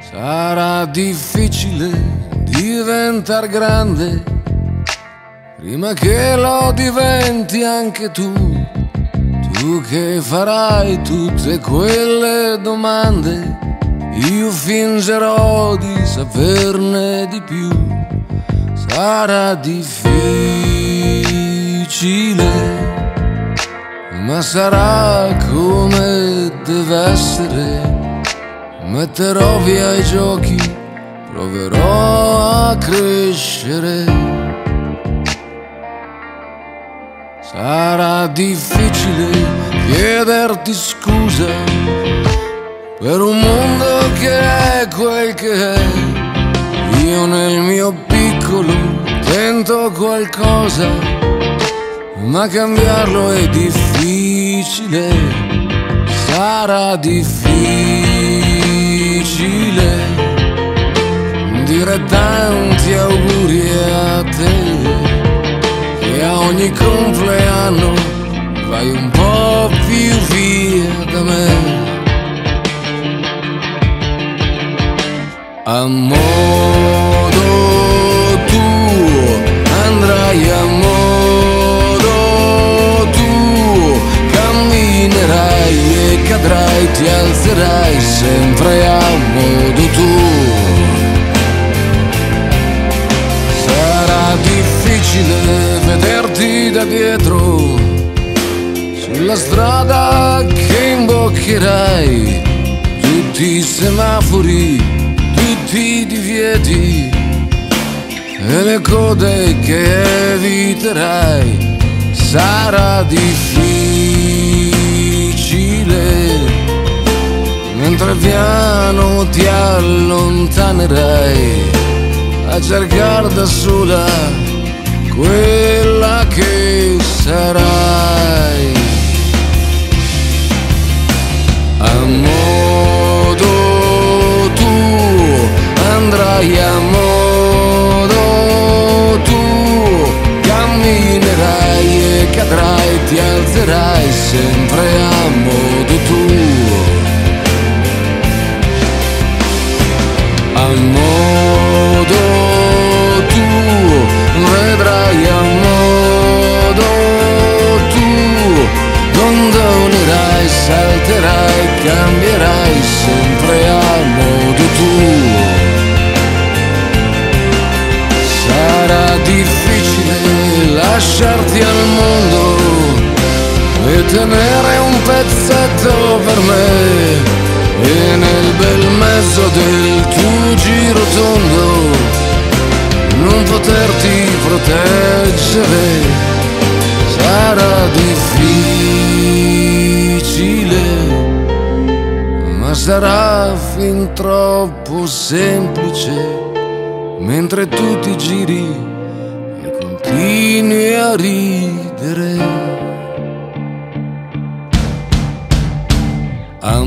Sarà difficile diventare grande prima che lo diventi anche tu. Tu che farai tutte quelle domande, io fingerò di saperne di più. Sarà difficile, ma sarà come deve essere Metterò via i giochi, proverò a crescere. Sarà difficile chiederti scusa per un mondo che è quel che è. Io nel mio piccolo tento qualcosa, ma cambiarlo è difficile. Sarà difficile difficile dire tanti auguri a te che a ogni compleanno vai un po' più via da me. Difficile vederti da dietro sulla strada che imboccherai, tutti i semafori, tutti i divieti e le code che eviterai. Sarà difficile mentre piano ti allontanerai a cercare da sola quella che sarai. A tenere un pezzetto per me. E nel bel mezzo del tuo giro tondo non poterti proteggere. Sarà difficile, ma sarà fin troppo semplice. Mentre tu ti giri e continui a ridere. A